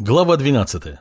Глава 12.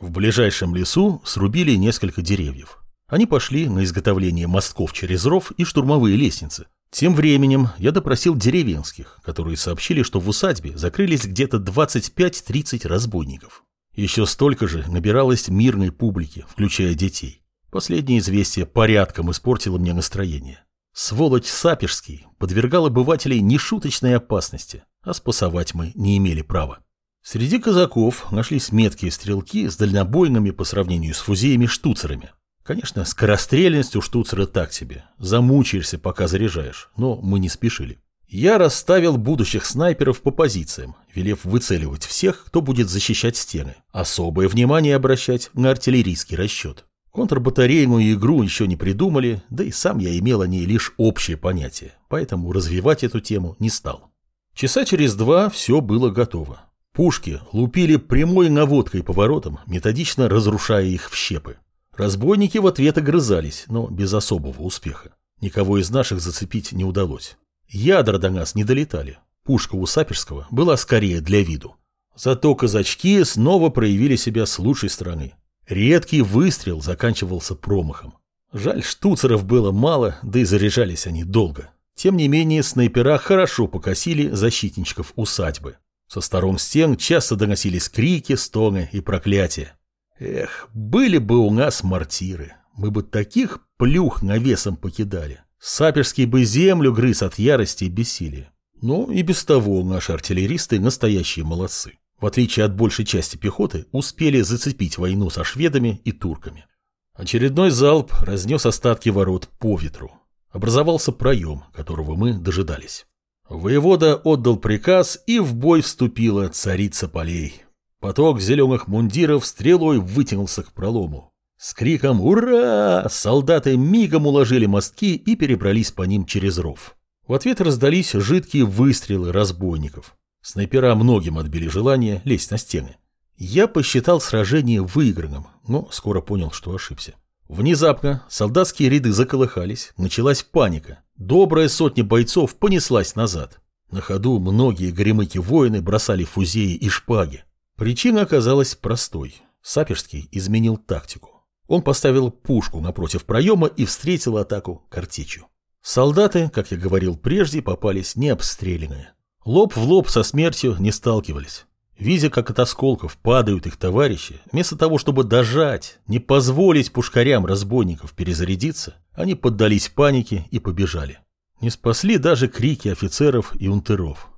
В ближайшем лесу срубили несколько деревьев. Они пошли на изготовление мостков через ров и штурмовые лестницы. Тем временем я допросил деревенских, которые сообщили, что в усадьбе закрылись где-то 25-30 разбойников. Еще столько же набиралось мирной публики, включая детей. Последнее известие порядком испортило мне настроение. Сволочь Сапежский подвергал обывателей нешуточной опасности, а спасовать мы не имели права. Среди казаков нашлись меткие стрелки с дальнобойными по сравнению с фузеями-штуцерами. Конечно, скорострельность у штуцера так себе. Замучаешься, пока заряжаешь, но мы не спешили. Я расставил будущих снайперов по позициям, велев выцеливать всех, кто будет защищать стены. Особое внимание обращать на артиллерийский расчет. Контрбатарейную игру еще не придумали, да и сам я имел о ней лишь общее понятие, поэтому развивать эту тему не стал. Часа через два все было готово. Пушки лупили прямой наводкой по воротам, методично разрушая их в щепы. Разбойники в ответ огрызались, но без особого успеха. Никого из наших зацепить не удалось. Ядра до нас не долетали. Пушка у Саперского была скорее для виду. Зато казачки снова проявили себя с лучшей стороны. Редкий выстрел заканчивался промахом. Жаль, штуцеров было мало, да и заряжались они долго. Тем не менее, снайпера хорошо покосили защитничков усадьбы. Со сторон стен часто доносились крики, стоны и проклятия. Эх, были бы у нас мортиры, мы бы таких плюх навесом покидали. Саперский бы землю грыз от ярости и бессилия. Но и без того наши артиллеристы настоящие молодцы. В отличие от большей части пехоты, успели зацепить войну со шведами и турками. Очередной залп разнес остатки ворот по ветру. Образовался проем, которого мы дожидались. Воевода отдал приказ, и в бой вступила царица полей. Поток зеленых мундиров стрелой вытянулся к пролому. С криком «Ура!» солдаты мигом уложили мостки и перебрались по ним через ров. В ответ раздались жидкие выстрелы разбойников. Снайпера многим отбили желание лезть на стены. Я посчитал сражение выигранным, но скоро понял, что ошибся. Внезапно солдатские ряды заколыхались, началась паника. Добрая сотня бойцов понеслась назад. На ходу многие гремыки-воины бросали фузеи и шпаги. Причина оказалась простой. Саперский изменил тактику. Он поставил пушку напротив проема и встретил атаку картечью. Солдаты, как я говорил прежде, попались необстрелянные. Лоб в лоб со смертью не сталкивались. Видя, как от осколков падают их товарищи, вместо того, чтобы дожать, не позволить пушкарям разбойников перезарядиться, они поддались панике и побежали. Не спасли даже крики офицеров и унтеров.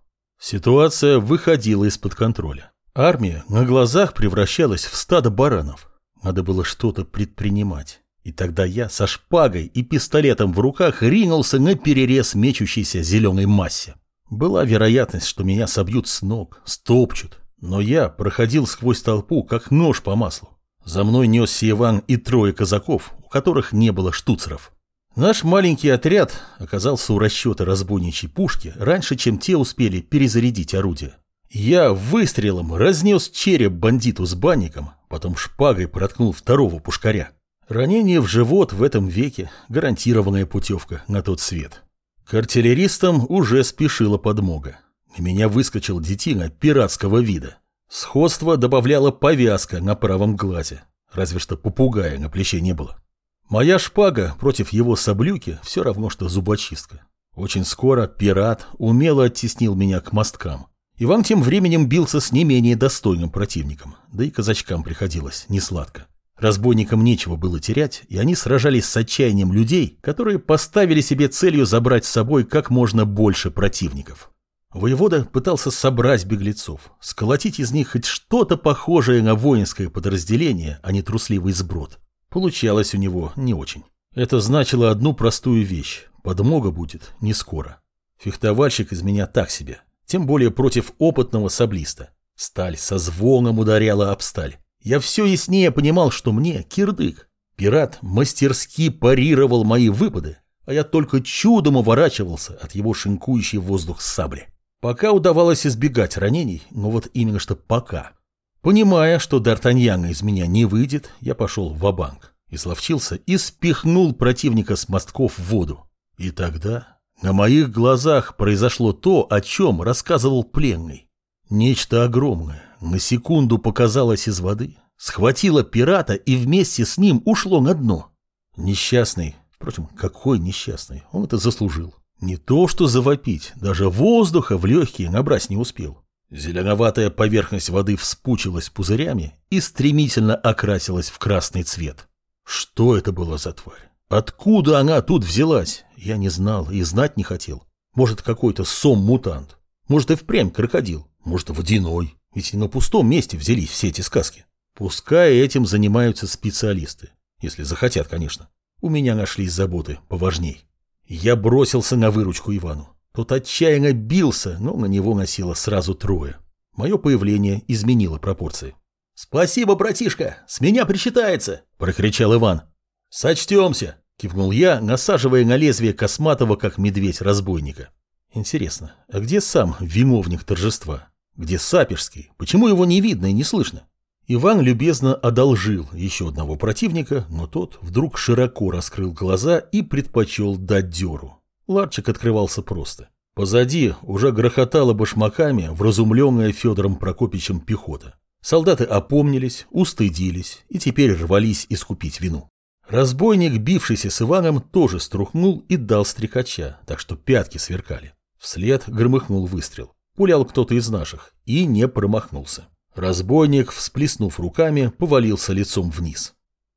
Ситуация выходила из-под контроля. Армия на глазах превращалась в стадо баранов. Надо было что-то предпринимать. И тогда я со шпагой и пистолетом в руках ринулся на перерез мечущейся зеленой массе. Была вероятность, что меня собьют с ног, стопчут, но я проходил сквозь толпу, как нож по маслу. За мной несся Иван и трое казаков, у которых не было штуцеров. Наш маленький отряд оказался у расчета разбойничьей пушки раньше, чем те успели перезарядить орудие. Я выстрелом разнес череп бандиту с банником, потом шпагой проткнул второго пушкаря. Ранение в живот в этом веке – гарантированная путевка на тот свет. К артиллеристам уже спешила подмога. На меня выскочил детина пиратского вида. Сходство добавляла повязка на правом глазе. Разве что попугая на плече не было. Моя шпага против его саблюки все равно, что зубочистка. Очень скоро пират умело оттеснил меня к мосткам. Иван тем временем бился с не менее достойным противником, да и казачкам приходилось несладко. Разбойникам нечего было терять, и они сражались с отчаянием людей, которые поставили себе целью забрать с собой как можно больше противников. Воевода пытался собрать беглецов, сколотить из них хоть что-то похожее на воинское подразделение, а не трусливый сброд. Получалось у него не очень. Это значило одну простую вещь – подмога будет не скоро. Фехтовальщик из меня так себе, тем более против опытного саблиста. Сталь со звоном ударяла об сталь. Я все яснее понимал, что мне кирдык. Пират мастерски парировал мои выпады, а я только чудом уворачивался от его шинкующей воздух сабли. Пока удавалось избегать ранений, но вот именно что пока. Понимая, что Д'Артаньяна из меня не выйдет, я пошел в банк изловчился и спихнул противника с мостков в воду. И тогда на моих глазах произошло то, о чем рассказывал пленный. Нечто огромное, на секунду показалось из воды, схватило пирата и вместе с ним ушло на дно. Несчастный, впрочем, какой несчастный, он это заслужил. Не то что завопить, даже воздуха в легкие набрать не успел. Зеленоватая поверхность воды вспучилась пузырями и стремительно окрасилась в красный цвет. Что это было за тварь? Откуда она тут взялась? Я не знал и знать не хотел. Может, какой-то сом-мутант. Может, и впрямь крокодил. Может, водяной. Ведь и на пустом месте взялись все эти сказки. Пускай этим занимаются специалисты. Если захотят, конечно. У меня нашлись заботы поважней. Я бросился на выручку Ивану. Тот отчаянно бился, но на него носило сразу трое. Мое появление изменило пропорции. «Спасибо, братишка! С меня причитается!» – прокричал Иван. «Сочтемся!» – кивнул я, насаживая на лезвие косматого, как медведь, разбойника. «Интересно, а где сам виновник торжества? Где Сапежский? Почему его не видно и не слышно?» Иван любезно одолжил еще одного противника, но тот вдруг широко раскрыл глаза и предпочел дать дёру. Ларчик открывался просто. Позади уже грохотала башмаками вразумленная Федором Прокопичем пехота. Солдаты опомнились, устыдились и теперь рвались искупить вину. Разбойник, бившийся с Иваном, тоже струхнул и дал стрекача, так что пятки сверкали. Вслед громыхнул выстрел. Пулял кто-то из наших и не промахнулся. Разбойник, всплеснув руками, повалился лицом вниз.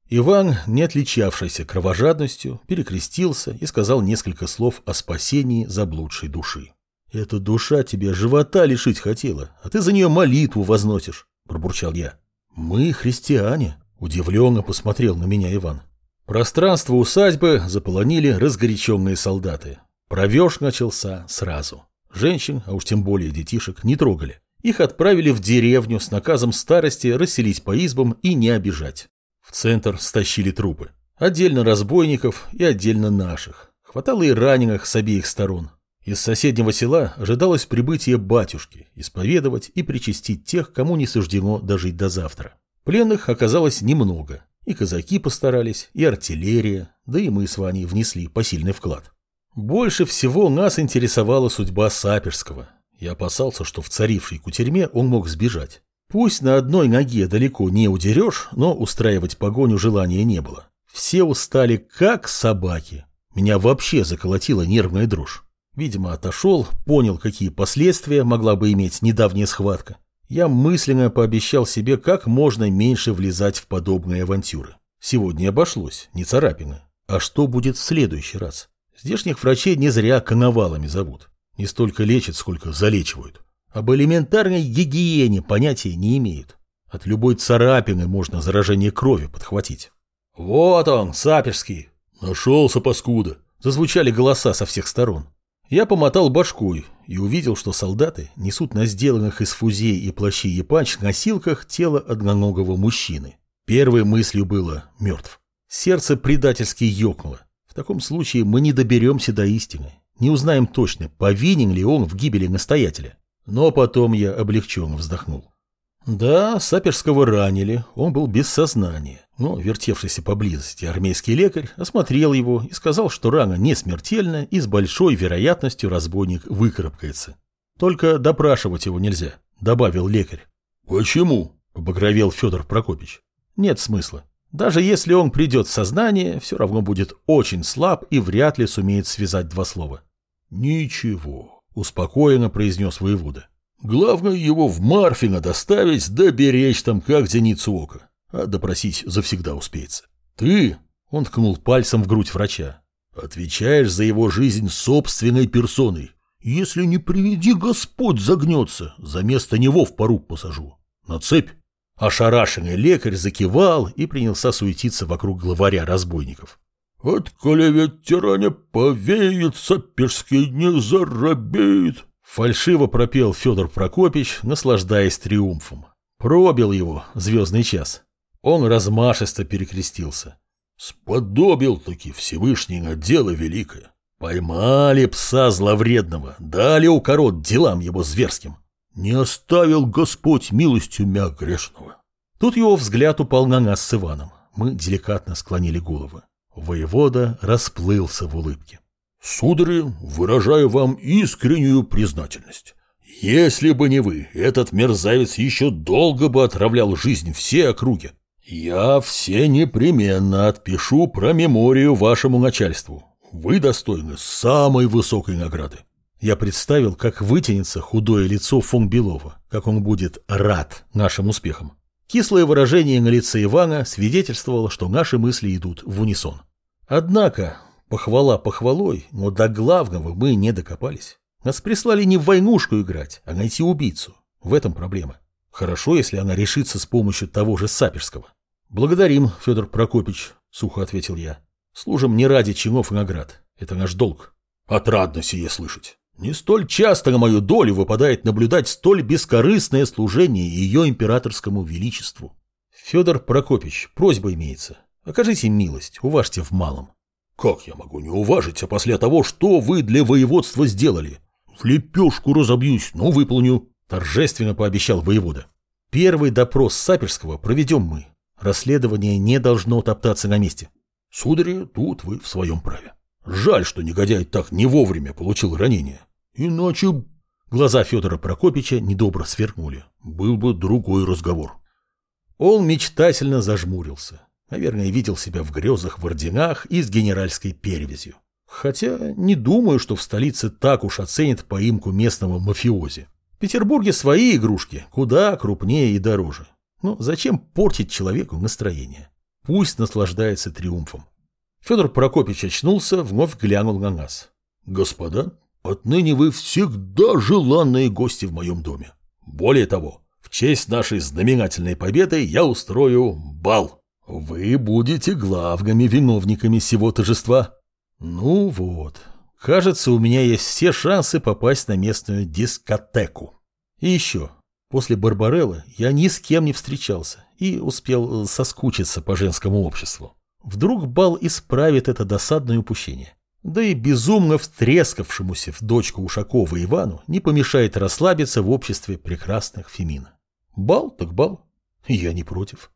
Иван, не отличавшийся кровожадностью, перекрестился и сказал несколько слов о спасении заблудшей души. «Эта душа тебе живота лишить хотела, а ты за нее молитву возносишь», – пробурчал я. «Мы христиане», – удивленно посмотрел на меня Иван. Пространство усадьбы заполонили разгоряченные солдаты. Провеж начался сразу. Женщин, а уж тем более детишек, не трогали. Их отправили в деревню с наказом старости расселить по избам и не обижать. В центр стащили трупы. Отдельно разбойников и отдельно наших. Хватало и раненых с обеих сторон. Из соседнего села ожидалось прибытие батюшки, исповедовать и причастить тех, кому не суждено дожить до завтра. Пленных оказалось немного. И казаки постарались, и артиллерия, да и мы с Ваней внесли посильный вклад. Больше всего нас интересовала судьба Саперского – я опасался, что в царившей кутерьме он мог сбежать. Пусть на одной ноге далеко не удерешь, но устраивать погоню желания не было. Все устали как собаки. Меня вообще заколотила нервная дрожь. Видимо, отошел, понял, какие последствия могла бы иметь недавняя схватка. Я мысленно пообещал себе как можно меньше влезать в подобные авантюры. Сегодня обошлось, не царапины. А что будет в следующий раз? Здешних врачей не зря коновалами зовут. Не столько лечат, сколько залечивают. Об элементарной гигиене понятия не имеют. От любой царапины можно заражение крови подхватить. «Вот он, Саперский!» «Нашелся, паскуда!» Зазвучали голоса со всех сторон. Я помотал башкой и увидел, что солдаты несут на сделанных из фузей и плащей епанч носилках тело одноногого мужчины. Первой мыслью было «мертв». Сердце предательски ёкнуло. В таком случае мы не доберемся до истины не узнаем точно, повинен ли он в гибели настоятеля. Но потом я облегченно вздохнул. Да, Саперского ранили, он был без сознания, но вертевшийся поблизости армейский лекарь осмотрел его и сказал, что рана не смертельна и с большой вероятностью разбойник выкарабкается. Только допрашивать его нельзя, добавил лекарь. Почему? Побагровел Федор Прокопич. Нет смысла. Даже если он придет в сознание, все равно будет очень слаб и вряд ли сумеет связать два слова. «Ничего», — успокоенно произнес воевода. «Главное его в Марфино доставить, да беречь там, как зеницу ока. А допросить завсегда успеется. Ты, — он ткнул пальцем в грудь врача, — отвечаешь за его жизнь собственной персоной. Если не приведи Господь загнется, за место него в поруб посажу. На цепь». Ошарашенный лекарь закивал и принялся суетиться вокруг главаря разбойников. От коли ветеране повеет, саперский не заробеет. Фальшиво пропел Федор Прокопич, наслаждаясь триумфом. Пробил его звездный час. Он размашисто перекрестился. Сподобил-таки Всевышний на дело великое. Поймали пса зловредного, дали укорот делам его зверским. Не оставил Господь милостью мя грешного. Тут его взгляд упал на нас с Иваном. Мы деликатно склонили головы. Воевода расплылся в улыбке. «Судари, выражаю вам искреннюю признательность. Если бы не вы, этот мерзавец еще долго бы отравлял жизнь все округи. Я все непременно отпишу про меморию вашему начальству. Вы достойны самой высокой награды. Я представил, как вытянется худое лицо фон Белова, как он будет рад нашим успехам. Кислое выражение на лице Ивана свидетельствовало, что наши мысли идут в унисон. Однако, похвала похвалой, но до главного мы не докопались. Нас прислали не в войнушку играть, а найти убийцу. В этом проблема. Хорошо, если она решится с помощью того же Саперского. Благодарим, Федор Прокопич, сухо ответил я. Служим не ради чинов и наград. Это наш долг. Отрадно сие слышать. Не столь часто на мою долю выпадает наблюдать столь бескорыстное служение ее императорскому величеству. Федор Прокопич, просьба имеется. Окажите милость, уважьте в малом. Как я могу не уважить, а после того, что вы для воеводства сделали? В лепешку разобьюсь, но выполню, торжественно пообещал воевода. Первый допрос Саперского проведем мы. Расследование не должно топтаться на месте. Сударь, тут вы в своем праве. Жаль, что негодяй так не вовремя получил ранение. Иначе... Глаза Федора Прокопича недобро сверкнули. Был бы другой разговор. Он мечтательно зажмурился. Наверное, видел себя в грезах в орденах и с генеральской перевязью. Хотя не думаю, что в столице так уж оценят поимку местного мафиози. В Петербурге свои игрушки, куда крупнее и дороже. Но зачем портить человеку настроение? Пусть наслаждается триумфом. Федор Прокопич очнулся, вновь глянул на нас. «Господа, отныне вы всегда желанные гости в моем доме. Более того, в честь нашей знаменательной победы я устрою бал. Вы будете главными виновниками всего торжества». «Ну вот, кажется, у меня есть все шансы попасть на местную дискотеку. И еще, после Барбарелла я ни с кем не встречался и успел соскучиться по женскому обществу. Вдруг бал исправит это досадное упущение. Да и безумно втрескавшемуся в дочку Ушакова Ивану не помешает расслабиться в обществе прекрасных Фемина. Бал так бал. Я не против.